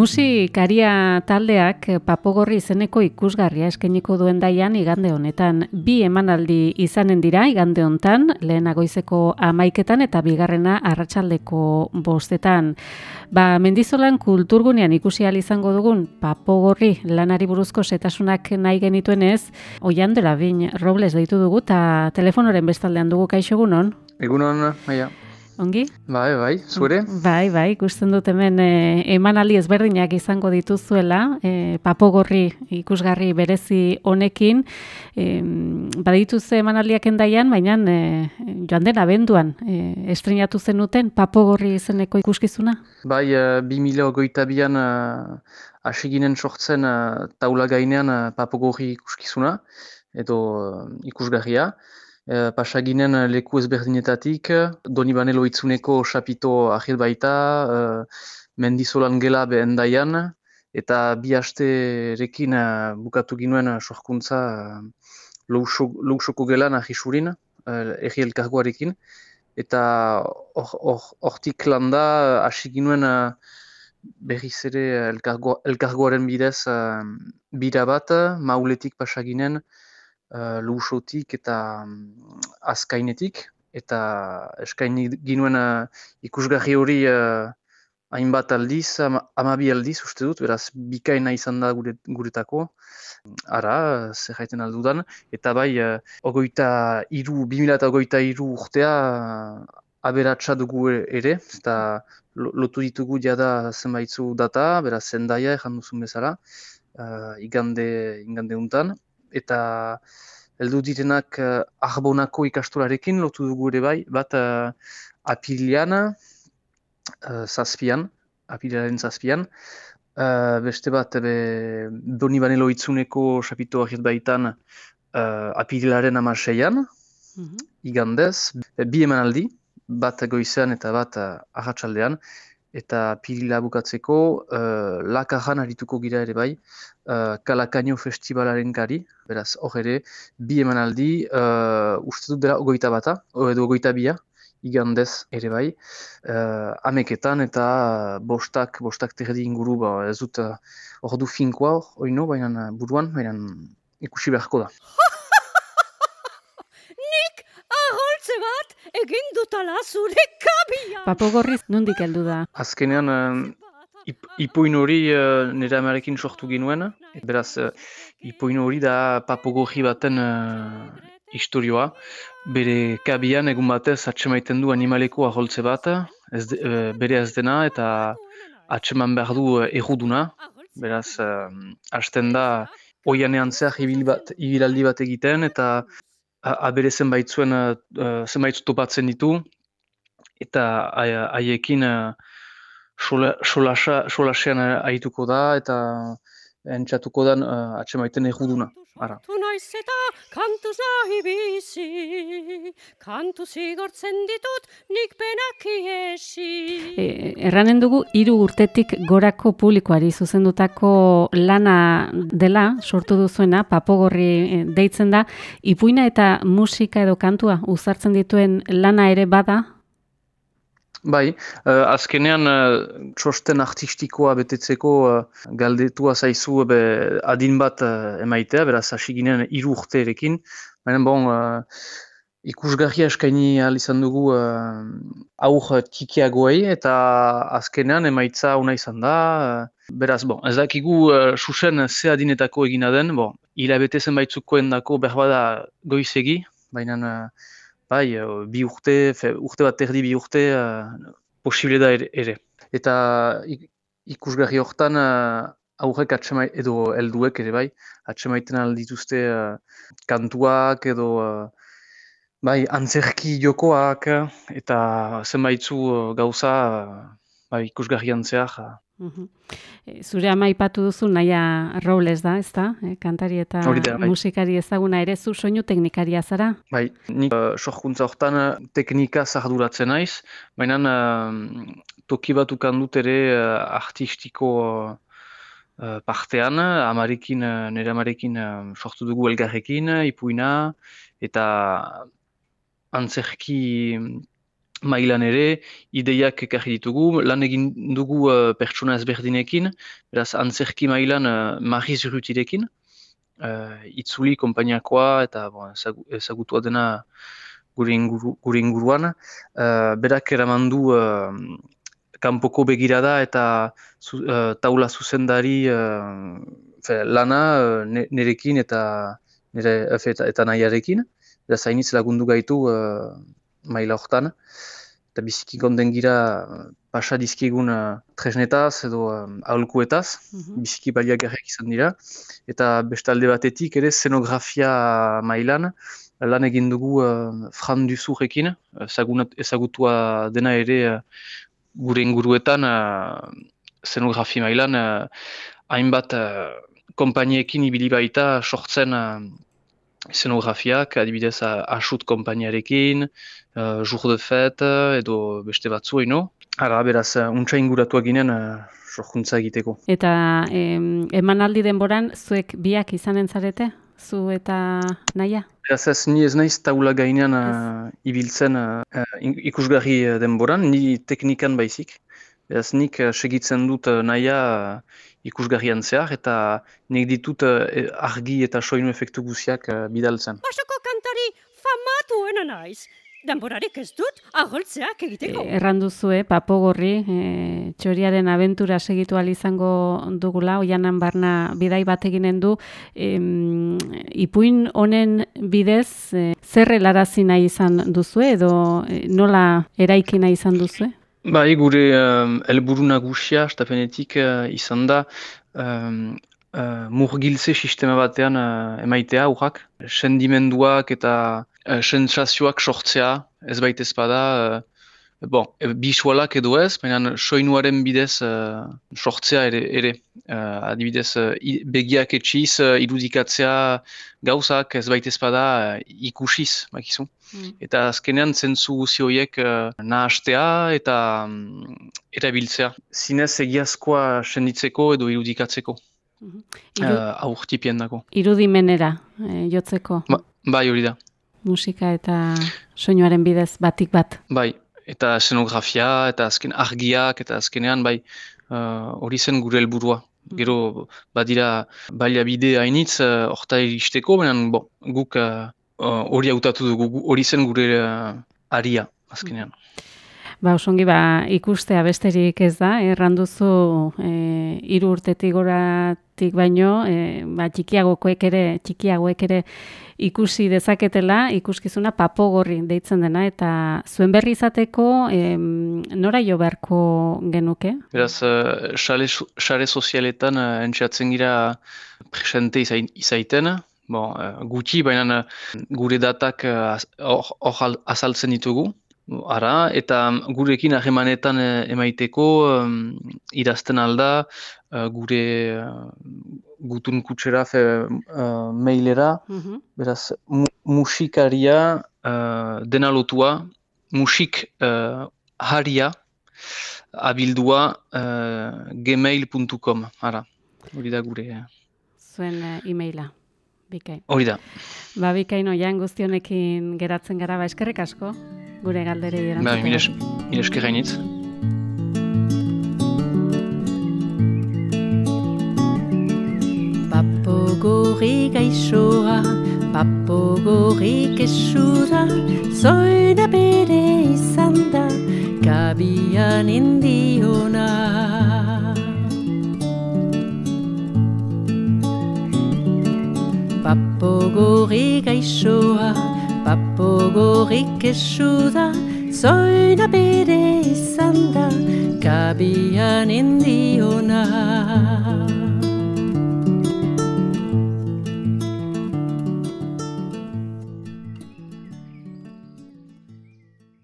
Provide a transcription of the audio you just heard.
Musikaria taldeak papogorri izeneko ikusgarria eskeniko duen daian igande honetan. Bi emanaldi izanen dira igande hontan, lehen agoizeko amaiketan eta bigarrena arratsaldeko bostetan. Ba, mendizolan kulturgunean ikusi izango dugun papogorri lanari buruzko setasunak nahi genituen ez, oian dela bin robles deitu dugu eta telefonoren bestaldean dugu kaixogunon. Egunon, maia. Ongi? Bai, bai, zure? Bai, bai, ikusten dut hemen e, emanaldi ezberdinak izango dituzuela, e, papogorri ikusgarri berezi honekin, e, badituze emanaldiak endaian, baina e, joan den abenduan, e, estrenatu zenuten papogorri izeneko ikuskizuna? Bai, e, 2008an asiginen sortzen taula gainean papogorri ikuskizuna, edo ikusgarria, Eh, pasaginen eh, leku ezberdinetatik, doni banelo itzuneko xapito ahil baita, uh, mendizolan gela behen daian, eta bi hasterekin uh, bukatu ginuen sorkuntza uh, lousoko gelan ahisurin, uh, erri elkargoarekin, eta hortik or, landa hasi ginuen uh, berriz ere elkargo, elkargoaren bidez uh, bira bat, mauletik pasaginen, uh, lusotik eta um, azkainetik, eta eskaini ginuen uh, ikusgarri hori uh, hainbat aldiz, amabi aldiz uste dut, beraz bikaina izan da gure, guretako, ara, zer jaiten aldudan, eta bai, uh, ogoita iru, 2008 iru urtea uh, aberatsa dugu ere, eta lotu ditugu jada zenbaitzu data, beraz zendaia, ezan duzun bezala, uh, igande, igande untan, eta heldu direnak uh, arbonako ikastolarekin lotu dugu ere bai, bat uh, apilian, uh, zazpian, apiliaren zazpian, uh, beste bat be, doni banelo itzuneko sapito ahiet baitan uh, apilaren amaseian, mm -hmm. igandez, bi eman aldi, bat goizean eta bat uh, ahatsaldean, eta pirila bukatzeko uh, lakajan arituko gira ere bai, uh, kalakaino festivalaren gari, beraz, hor ere, bi emanaldi, uh, uste dut dela ogoita bata, edo ogoita bia, igandez ere bai, uh, ameketan eta bostak, bostak terdi inguru, ba, ez dut uh, du finkoa hor, oino, baina buruan, baina ikusi beharko da. Egin dutala zure kabia! Papo gorriz, nondik heldu da? Azkenean, uh, ipuin hori uh, nire amarekin sortu ginuen. Beraz, uh, ipuin hori da papo gorri baten uh, historioa. Bere kabian egun batez atxemaiten du animaleko aholtze bat, ez bere ez dena eta atxeman behar du uh, eruduna. Beraz, uh, hasten da oianean zehar ibil bat, ibilaldi bat egiten eta abere zenbait zuen, uh, zenbait topatzen ditu, eta haiekin uh, solasean haituko da, eta entzatuko da uh, atsemaiten eguduna. Ara. Tu naiz eta kantuz nahi bizi, kantu zigortzen ditut nik penak iesi. E, erranen dugu, hiru urtetik gorako publikoari zuzendutako lana dela, sortu duzuena, papogorri e, deitzen da, ipuina eta musika edo kantua uzartzen dituen lana ere bada, Bai, uh, azkenean uh, txosten artistikoa betetzeko uh, galdetua zaizu be, adin bat uh, emaitea, beraz hasi ginen iru urteerekin. Baina bon, uh, ikusgarria eskaini izan dugu uh, aur txikiagoei eta azkenean emaitza una izan da. Uh, beraz, bon, ez dakigu uh, susen ze adinetako egina den, bon, hilabete zenbaitzukoen dako berbada goizegi, baina... Uh, bai, uh, bi urte, fe, urte bat erdi bi urte, uh, posible da ere. Eta ikusgarri hortan, uh, aurrek atxemai, edo helduek ere bai, atxemaiten aldituzte uh, kantuak edo uh, bai, antzerki jokoak eta zenbaitzu uh, gauza uh, bai, ikusgarri antzeak. Uh, Eh, zure ama ipatu duzu naia Robles da, ezta? E, kantari eta bai. musikari ezaguna ere zu soinu teknikaria zara? Bai, nik uh, sorkuntza hortan teknika zarduratzen naiz, baina uh, toki bat dut ere uh, artistiko uh, partean, amarekin, uh, nire amarekin uh, sortu dugu elgarrekin, ipuina, eta antzerki mailan ere, ideiak ekarri ditugu, lan egin dugu uh, pertsona ezberdinekin, beraz antzerki mailan uh, Mari Zurutirekin, uh, itzuli kompainiakoa eta bon, ezagutua dena gure, inguru, gure inguruan. Uh, berak eraman du uh, kanpoko begirada eta zu, uh, taula zuzendari uh, fe, lana uh, nerekin eta nire eta, eta nahiarekin. Beraz hainitz lagundu gaitu maila hortan. Eta biziki gonden gira pasa dizkigun uh, tresnetaz edo um, aholkuetaz, mm -hmm. biziki baliagarriak izan dira. Eta bestalde batetik ere szenografia mailan, lan egin dugu uh, Fran Duzurekin, ezagutua dena ere uh, gure inguruetan uh, szenografia mailan, uh, hainbat uh, kompainiekin ibili baita sortzen Zenografiak, adibidez, asut kompainiarekin, uh, jour de fête, edo beste batzu, ino. Ara, beraz, untsa inguratuak ginen, uh, sorkuntza egiteko. Eta em, emanaldi denboran, zuek biak izanen zarete? Zu eta naia? Beraz ez, ni ez naiz taula gainean uh, ibiltzen uh, ikusgarri denboran, ni teknikan baizik. Beraz, nik segitzen dut uh, naia ikusgarrian zehar, eta nik ditut argi eta soinu efektu guziak bidaltzen. Basoko kantari famatu ena naiz. Denborarik ez dut, agoltzeak egiteko. E, erranduzue, papo gorri, e, txoriaren abentura segitu izango dugula, oianan barna bidai bat eginen du, e, ipuin honen bidez, e, zer helarazi nahi izan duzue, edo e, nola eraiki nahi izan duzue? Bai, gure um, elburu nagusia, estafenetik uh, izan da, um, uh, murgiltze sistema batean uh, emaitea urrak. Sendimenduak eta uh, sentsazioak sortzea, ez baita ezpada, bon, bisualak edo ez, baina soinuaren bidez uh, sortzea ere. ere. Uh, adibidez, uh, begiak etxiz, uh, irudikatzea gauzak ez baita ezpada uh, ikusiz, bakizu. Mm. Eta azkenean zentzu guzi horiek uh, nahastea eta um, erabiltzea. Zinez egiazkoa senditzeko edo irudikatzeko. Mm -hmm. Iru... uh, aurtipien dago. Irudimenera eh, jotzeko. Ba, bai hori da. Musika eta soinuaren bidez batik bat. Bai, eta scenografia, eta azken argiak, eta azkenean bai uh, hori uh, zen gure helburua. Mm. Gero badira baila bide hainitz uh, orta uh, iristeko, baina bon, guk uh, uh, hori uh, hautatu dugu, hori zen gure uh, aria azkenean. Ba, osongi, ba, ikustea besterik ez da, erranduzu e, iru urtetik goratik baino, e, ba, txikiagokoek ere, txikiagoek ere ikusi dezaketela, ikuskizuna papogorri deitzen dena, eta zuen berri izateko, e, nora jo beharko genuke? Beraz, xare uh, sozialetan uh, gira presente izaiten, bon, gutxi, baina gure datak hor azaltzen ditugu, Ara, eta gurekin ahemanetan eh, emaiteko um, idazten alda uh, gure uh, gutun kutsera fe, uh, mailera, mm beraz musikaria uh, dena lotua, musik uh, haria abildua uh, gmail.com, ara, hori da gure. Zuen uh, e-maila, bikain. Hori da. Ba, bikain oian guztionekin geratzen gara, ba, eskerrik asko gure galderei erantzuteko. Ba, mire esker gainitz. Papo gorri gaixoa, papo gorri kesura, zoina bere izan da, kabian indiona. Papo gorri gaixoa, Papogorik esu da, zoina bere izan da, kabian indiona.